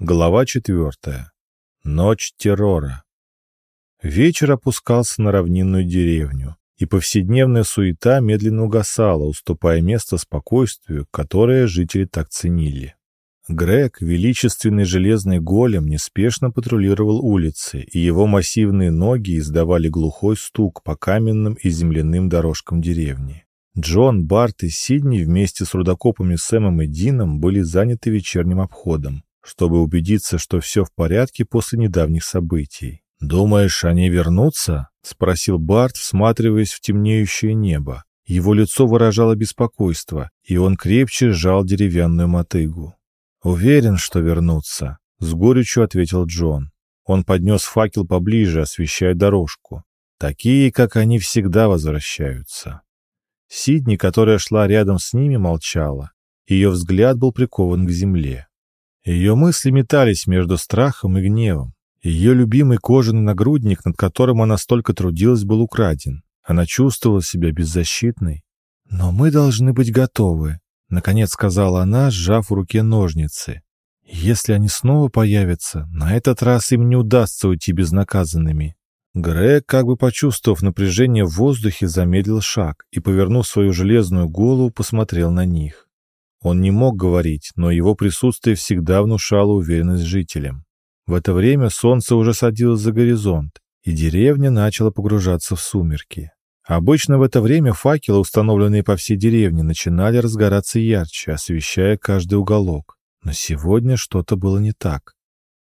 Глава четвертая. Ночь террора. Вечер опускался на равнинную деревню, и повседневная суета медленно угасала, уступая место спокойствию, которое жители так ценили. Грег, величественный железный голем, неспешно патрулировал улицы, и его массивные ноги издавали глухой стук по каменным и земляным дорожкам деревни. Джон, Барт и Сидни вместе с рудокопами Сэмом и Дином были заняты вечерним обходом чтобы убедиться, что все в порядке после недавних событий. «Думаешь, они вернутся?» — спросил Барт, всматриваясь в темнеющее небо. Его лицо выражало беспокойство, и он крепче сжал деревянную мотыгу. «Уверен, что вернутся», — с горечью ответил Джон. Он поднес факел поближе, освещая дорожку. «Такие, как они, всегда возвращаются». Сидни, которая шла рядом с ними, молчала. Ее взгляд был прикован к земле. Ее мысли метались между страхом и гневом. Ее любимый кожаный нагрудник, над которым она столько трудилась, был украден. Она чувствовала себя беззащитной. «Но мы должны быть готовы», — наконец сказала она, сжав в руке ножницы. «Если они снова появятся, на этот раз им не удастся уйти безнаказанными». Грег, как бы почувствовав напряжение в воздухе, замедлил шаг и, повернув свою железную голову, посмотрел на них. Он не мог говорить, но его присутствие всегда внушало уверенность жителям. В это время солнце уже садилось за горизонт, и деревня начала погружаться в сумерки. Обычно в это время факелы, установленные по всей деревне, начинали разгораться ярче, освещая каждый уголок. Но сегодня что-то было не так.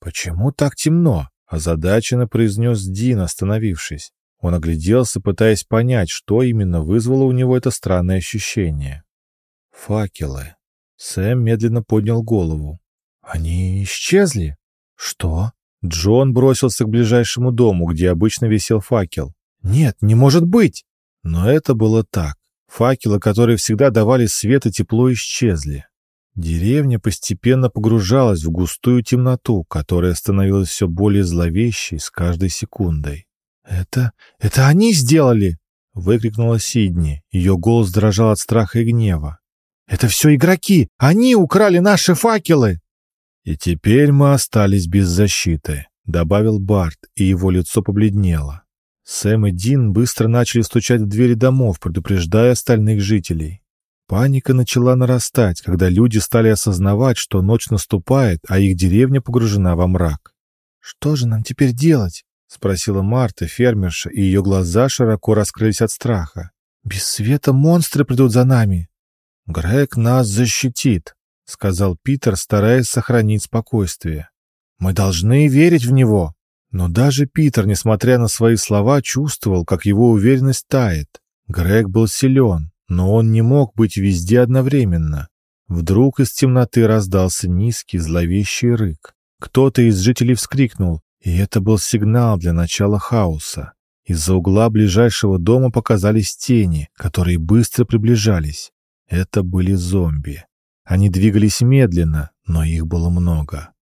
«Почему так темно?» – озадаченно произнес Дин, остановившись. Он огляделся, пытаясь понять, что именно вызвало у него это странное ощущение. Факелы. Сэм медленно поднял голову. Они исчезли? Что? Джон бросился к ближайшему дому, где обычно висел факел. Нет, не может быть! Но это было так. Факелы, которые всегда давали свет и тепло, исчезли. Деревня постепенно погружалась в густую темноту, которая становилась все более зловещей с каждой секундой. «Это... это они сделали!» — выкрикнула Сидни. Ее голос дрожал от страха и гнева. Это все игроки! Они украли наши факелы!» «И теперь мы остались без защиты», — добавил Барт, и его лицо побледнело. Сэм и Дин быстро начали стучать в двери домов, предупреждая остальных жителей. Паника начала нарастать, когда люди стали осознавать, что ночь наступает, а их деревня погружена во мрак. «Что же нам теперь делать?» — спросила Марта, фермерша, и ее глаза широко раскрылись от страха. «Без света монстры придут за нами!» «Грег нас защитит», — сказал Питер, стараясь сохранить спокойствие. «Мы должны верить в него». Но даже Питер, несмотря на свои слова, чувствовал, как его уверенность тает. Грег был силен, но он не мог быть везде одновременно. Вдруг из темноты раздался низкий зловещий рык. Кто-то из жителей вскрикнул, и это был сигнал для начала хаоса. Из-за угла ближайшего дома показались тени, которые быстро приближались. Это были зомби. Они двигались медленно, но их было много.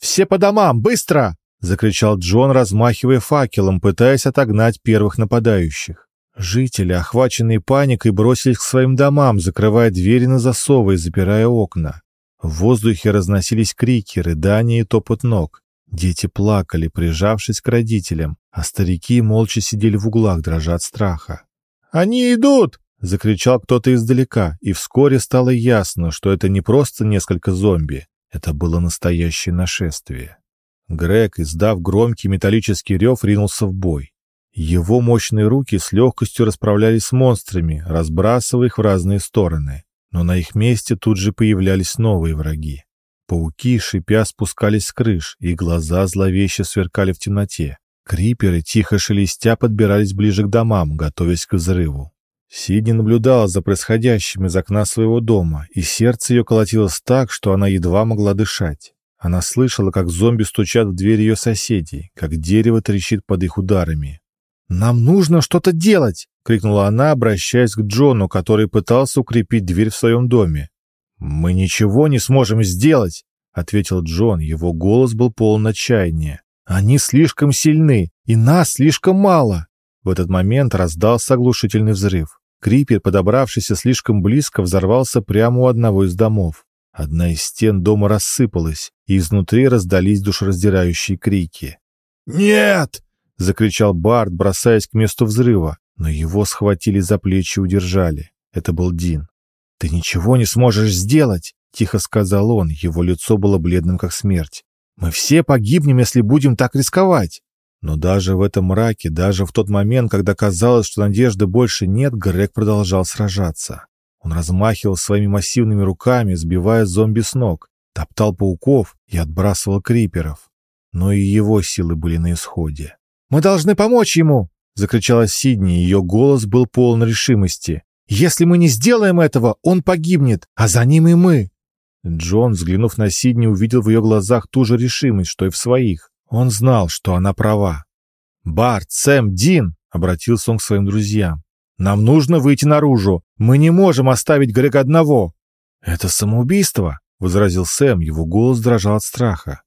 «Все по домам, быстро!» — закричал Джон, размахивая факелом, пытаясь отогнать первых нападающих. Жители, охваченные паникой, бросились к своим домам, закрывая двери на засовы и запирая окна. В воздухе разносились крики, рыдания и топот ног. Дети плакали, прижавшись к родителям, а старики молча сидели в углах, дрожа от страха. «Они идут!» — закричал кто-то издалека, и вскоре стало ясно, что это не просто несколько зомби, это было настоящее нашествие. Грег, издав громкий металлический рев, ринулся в бой. Его мощные руки с легкостью расправлялись с монстрами, разбрасывая их в разные стороны. Но на их месте тут же появлялись новые враги. Пауки, шипя, спускались с крыш, и глаза зловеще сверкали в темноте. Криперы, тихо шелестя, подбирались ближе к домам, готовясь к взрыву. Сидни наблюдала за происходящим из окна своего дома, и сердце ее колотилось так, что она едва могла дышать. Она слышала, как зомби стучат в дверь ее соседей, как дерево трещит под их ударами. «Нам нужно что-то делать!» — крикнула она, обращаясь к Джону, который пытался укрепить дверь в своем доме. «Мы ничего не сможем сделать!» — ответил Джон. Его голос был полон отчаяния. «Они слишком сильны, и нас слишком мало!» В этот момент раздался оглушительный взрыв. Крипер, подобравшийся слишком близко, взорвался прямо у одного из домов. Одна из стен дома рассыпалась, и изнутри раздались душераздирающие крики. «Нет!» — закричал Барт, бросаясь к месту взрыва, но его схватили за плечи и удержали. Это был Дин. «Ты ничего не сможешь сделать!» — тихо сказал он, его лицо было бледным как смерть. «Мы все погибнем, если будем так рисковать!» Но даже в этом мраке, даже в тот момент, когда казалось, что надежды больше нет, Грег продолжал сражаться. Он размахивал своими массивными руками, сбивая зомби с ног, топтал пауков и отбрасывал криперов. Но и его силы были на исходе. «Мы должны помочь ему!» — закричала Сидни, ее голос был полон решимости. «Если мы не сделаем этого, он погибнет, а за ним и мы!» Джон, взглянув на Сидни, увидел в ее глазах ту же решимость, что и в своих. Он знал, что она права. «Барт, Сэм, Дин!» — обратился он к своим друзьям. Нам нужно выйти наружу. Мы не можем оставить Грега одного». «Это самоубийство», — возразил Сэм, его голос дрожал от страха.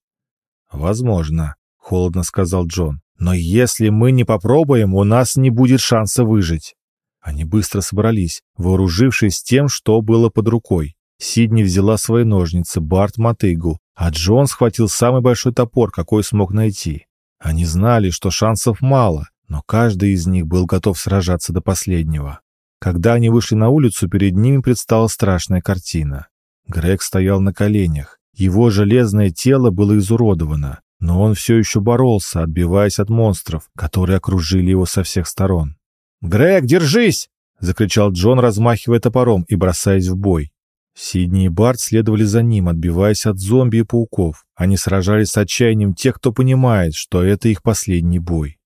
«Возможно», — холодно сказал Джон. «Но если мы не попробуем, у нас не будет шанса выжить». Они быстро собрались, вооружившись тем, что было под рукой. Сидни взяла свои ножницы, Барт — мотыгу, а Джон схватил самый большой топор, какой смог найти. Они знали, что шансов мало, но каждый из них был готов сражаться до последнего. Когда они вышли на улицу, перед ними предстала страшная картина. Грег стоял на коленях. Его железное тело было изуродовано, но он все еще боролся, отбиваясь от монстров, которые окружили его со всех сторон. «Грег, держись!» — закричал Джон, размахивая топором и бросаясь в бой. Сидни и Барт следовали за ним, отбиваясь от зомби и пауков. Они сражались с отчаянием тех, кто понимает, что это их последний бой.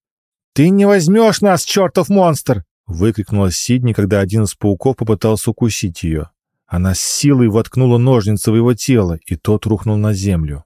«Ты не возьмешь нас, чертов монстр!» — выкрикнула Сидни, когда один из пауков попытался укусить ее. Она с силой воткнула ножницы в его тело, и тот рухнул на землю.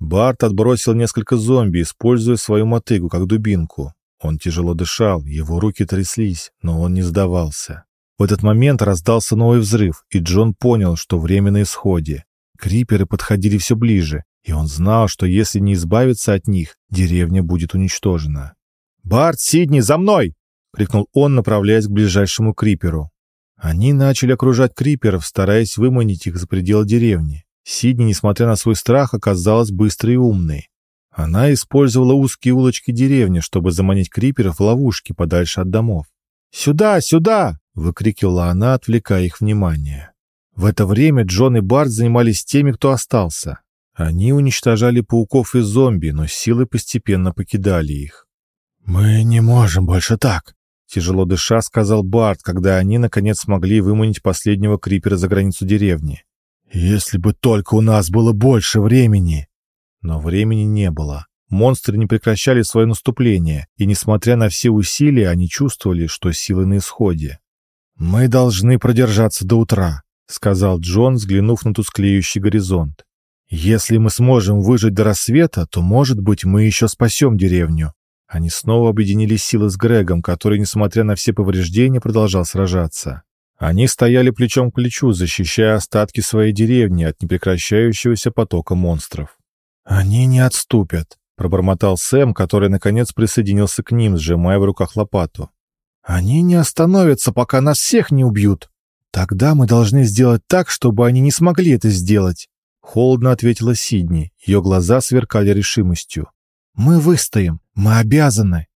Барт отбросил несколько зомби, используя свою мотыгу как дубинку. Он тяжело дышал, его руки тряслись, но он не сдавался. В этот момент раздался новый взрыв, и Джон понял, что время на исходе. Криперы подходили все ближе, и он знал, что если не избавиться от них, деревня будет уничтожена. «Барт, Сидни, за мной!» — крикнул он, направляясь к ближайшему криперу. Они начали окружать криперов, стараясь выманить их за пределы деревни. Сидни, несмотря на свой страх, оказалась быстрой и умной. Она использовала узкие улочки деревни, чтобы заманить криперов в ловушки подальше от домов. «Сюда, сюда!» — выкрикивала она, отвлекая их внимание. В это время Джон и Барт занимались теми, кто остался. Они уничтожали пауков и зомби, но силы постепенно покидали их. «Мы не можем больше так», — тяжело дыша сказал Барт, когда они, наконец, смогли выманить последнего крипера за границу деревни. «Если бы только у нас было больше времени!» Но времени не было. Монстры не прекращали свое наступление, и, несмотря на все усилия, они чувствовали, что силы на исходе. «Мы должны продержаться до утра», — сказал Джон, взглянув на тусклеющий горизонт. «Если мы сможем выжить до рассвета, то, может быть, мы еще спасем деревню. Они снова объединили силы с Грегом, который, несмотря на все повреждения, продолжал сражаться. Они стояли плечом к плечу, защищая остатки своей деревни от непрекращающегося потока монстров. «Они не отступят», — пробормотал Сэм, который, наконец, присоединился к ним, сжимая в руках лопату. «Они не остановятся, пока нас всех не убьют. Тогда мы должны сделать так, чтобы они не смогли это сделать», — холодно ответила Сидни. Ее глаза сверкали решимостью. Мы выстоим, мы обязаны.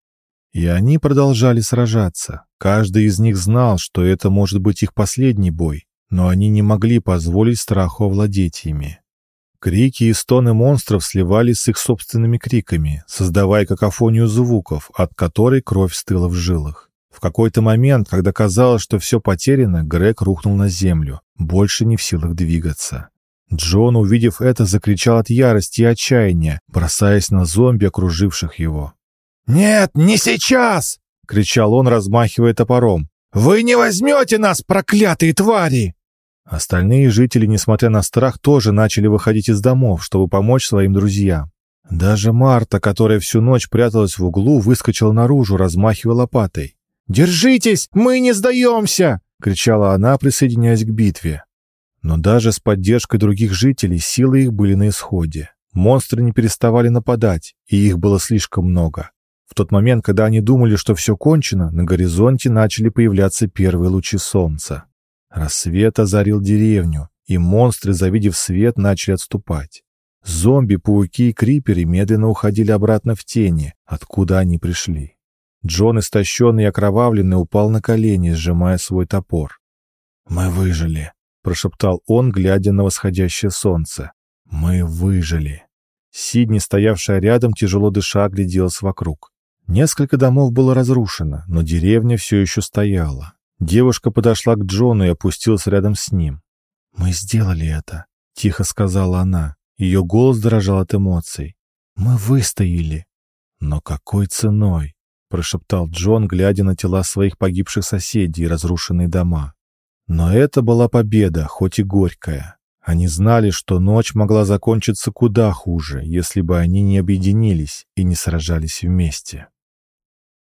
И они продолжали сражаться. Каждый из них знал, что это может быть их последний бой, но они не могли позволить страху овладеть ими. Крики и стоны монстров сливались с их собственными криками, создавая какофонию звуков, от которой кровь стыла в жилах. В какой-то момент, когда казалось, что все потеряно, Грег рухнул на землю, больше не в силах двигаться. Джон, увидев это, закричал от ярости и отчаяния, бросаясь на зомби, окруживших его. «Нет, не сейчас!» — кричал он, размахивая топором. «Вы не возьмете нас, проклятые твари!» Остальные жители, несмотря на страх, тоже начали выходить из домов, чтобы помочь своим друзьям. Даже Марта, которая всю ночь пряталась в углу, выскочила наружу, размахивая лопатой. «Держитесь! Мы не сдаемся!» — кричала она, присоединяясь к битве. Но даже с поддержкой других жителей силы их были на исходе. Монстры не переставали нападать, и их было слишком много. В тот момент, когда они думали, что все кончено, на горизонте начали появляться первые лучи солнца. Рассвет озарил деревню, и монстры, завидев свет, начали отступать. Зомби, пауки и криперы медленно уходили обратно в тени, откуда они пришли. Джон, истощенный и окровавленный, упал на колени, сжимая свой топор. «Мы выжили», — прошептал он, глядя на восходящее солнце. «Мы выжили». Сидни, стоявшая рядом, тяжело дыша, огляделась вокруг. Несколько домов было разрушено, но деревня все еще стояла. Девушка подошла к Джону и опустилась рядом с ним. «Мы сделали это», — тихо сказала она. Ее голос дрожал от эмоций. «Мы выстояли». «Но какой ценой?» — прошептал Джон, глядя на тела своих погибших соседей и разрушенные дома. Но это была победа, хоть и горькая. Они знали, что ночь могла закончиться куда хуже, если бы они не объединились и не сражались вместе.